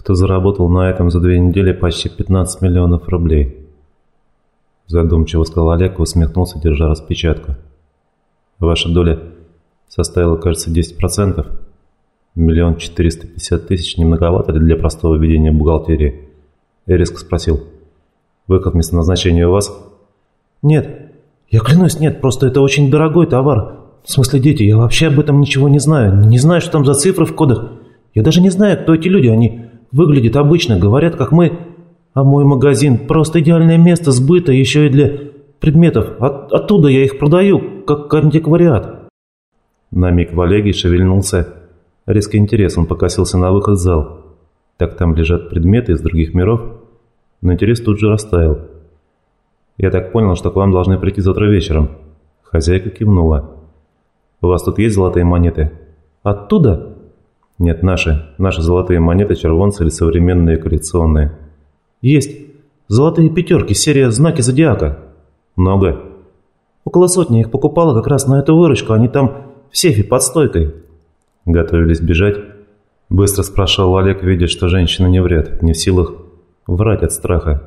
Кто-то заработал на этом за две недели почти 15 миллионов рублей. Задумчиво сказал Олег и усмехнулся, держа распечатку. Ваша доля составила, кажется, 10%. Миллион четыреста пятьдесят тысяч не многовато ли для простого ведения бухгалтерии? Эриск спросил. Выход места назначения у вас? Нет. Я клянусь, нет. Просто это очень дорогой товар. В смысле, дети, я вообще об этом ничего не знаю. Не знаю, что там за цифры в кодах. Я даже не знаю, кто эти люди. Они выглядят обычно, говорят, как мы. А мой магазин – просто идеальное место сбыта еще и для предметов. От, оттуда я их продаю, как антиквариат. На миг в Олеге шевельнулся. Резкий интерес, он покосился на выход в зал. Так там лежат предметы из других миров. Но интерес тут же растаял. «Я так понял, что к вам должны прийти завтра вечером». Хозяйка кивнула. «У вас тут есть золотые монеты?» «Оттуда?» «Нет, наши. Наши золотые монеты, червонцы или современные коллекционные». «Есть. Золотые пятерки, серия «Знаки зодиака». «Много?» «Около сотни. их покупала как раз на эту выручку. Они там в сейфе под стойкой». «Готовились бежать?» Быстро спрашивал Олег, видя, что женщина не врет, не в силах врать от страха.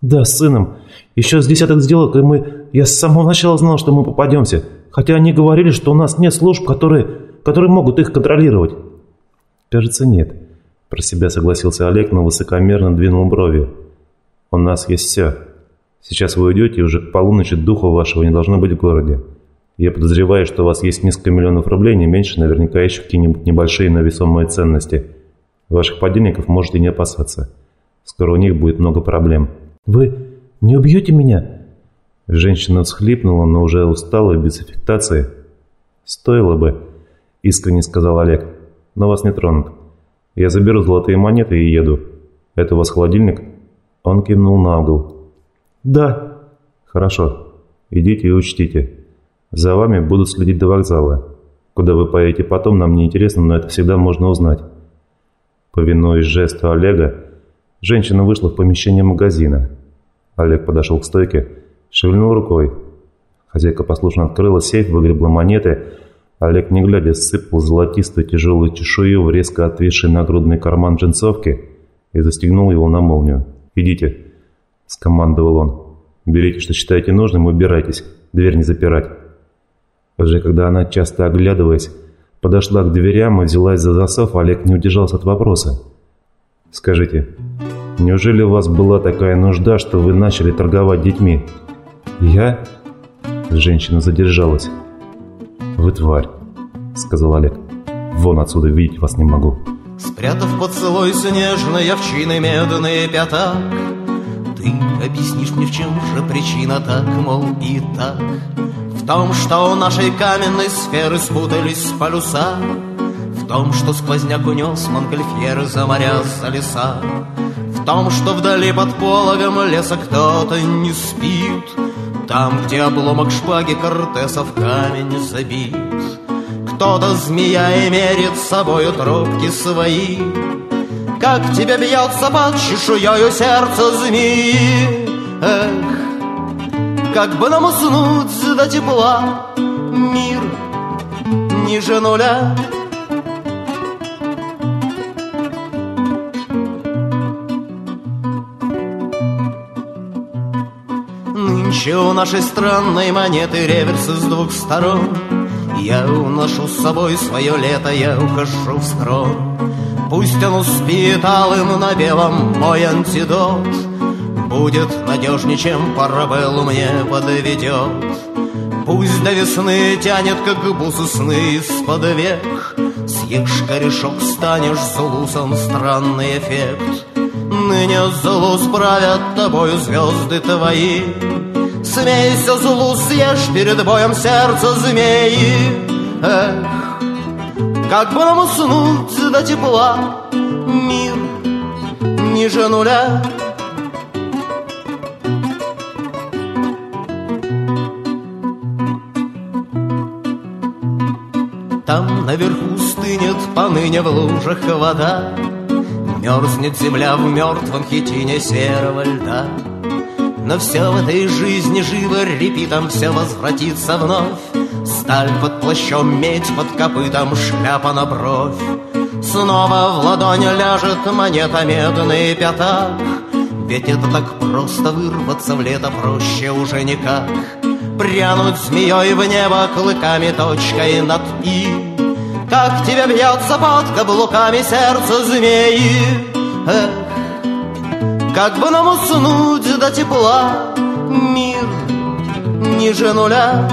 «Да, с сыном. Еще с десяток сделок, и мы... Я с самого начала знал, что мы попадемся. Хотя они говорили, что у нас нет служб, которые, которые могут их контролировать». «Кажется, нет». Про себя согласился Олег, но высокомерно двинул брови. «У нас есть все. Сейчас вы уйдете, и уже к полуночи духа вашего не должно быть в городе. Я подозреваю, что у вас есть несколько миллионов рублей, не меньше, наверняка еще какие-нибудь небольшие, но весомые ценности. Ваших подельников можете не опасаться. Скоро у них будет много проблем». «Вы не убьете меня?» Женщина всхлипнула, но уже устала без аффектации. «Стоило бы», — искренне сказал Олег. «Но вас не тронут. Я заберу золотые монеты и еду. Это у вас холодильник?» Он кивнул на угол. «Да». «Хорошо. Идите и учтите. За вами будут следить до вокзала. Куда вы поедете потом, нам не интересно, но это всегда можно узнать». Повинуясь жесту Олега, женщина вышла в помещение магазина. Олег подошел к стойке, шевельнул рукой. Хозяйка послушно открыла сейф, выгребла монеты. Олег, не глядя, сыпал золотистую тяжелую чешую в резко отвисший нагрудный карман джинсовки и застегнул его на молнию. «Идите», — скомандовал он. «Берите, что считаете нужным, убирайтесь. Дверь не запирать». Уже когда она, часто оглядываясь, подошла к дверям и взялась за засов, Олег не удержался от вопроса. «Скажите, неужели у вас была такая нужда, что вы начали торговать детьми?» «Я?» Женщина задержалась. «Вы тварь», — сказал Олег. «Вон отсюда, видеть вас не могу». Спрятав поцелуй снежной овчины медный пятак Ты объяснишь мне, в чем же причина так, мол, и так В том, что у нашей каменной сферы спутались полюса В том, что сквозняк унес Монгольфьер за моря, за леса В том, что вдали под пологом леса кто-то не спит Там, где обломок шпаги Кортеса в камень забит. Кто-то змея и мерит собою трубки свои. Как тебе бьется под чешуею сердце змеи Эх, как бы нам уснуть до тепла. Мир ниже нуля Нынче у нашей странной монеты реверсы с двух сторон я уношу с собой свое лето, я ухожу в схрон. Пусть он успеет алым на белом мой антидот Будет надежнее, чем парабеллу мне подведет. Пусть до весны тянет, как бусы сны из-под век. Съешь корешок, станешь зулусом, странный эффект. Ныне злу справят тобою звезды твои, Смейся, злу съешь перед боем сердце змеи Эх, как бы нам уснуть до тепла? Мир ниже нуля. Там наверху стынет поныне в лужах вода. Мерзнет земля в мертвом хитине серого льда но все в этой жизни живо репитом Все возвратится вновь. Сталь под плащом, медь под копытом Шляпа на бровь. Снова в ладонь ляжет монета медный пятак Ведь это так просто вырваться в лето проще уже никак. Прянуть змеей в небо клыками точкой над «и» Как тебе бьется под каблуками сердце змеи? Эх, как бы нам уснуть до тепла? Мир ниже нуля